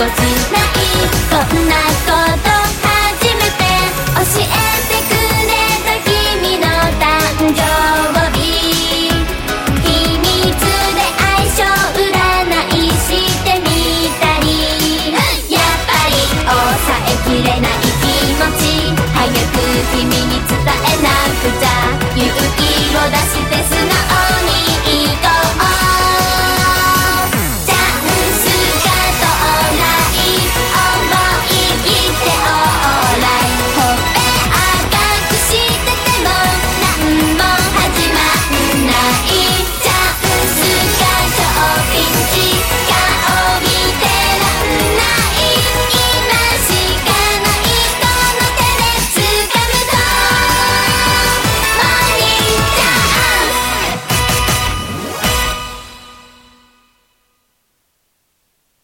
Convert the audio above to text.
こしないこんなこと初めて教えてくれた君の誕生日。秘密で相性占いしてみたり。やっぱり抑えきれない気持ち。早く君に伝えなくちゃ。勇気を出し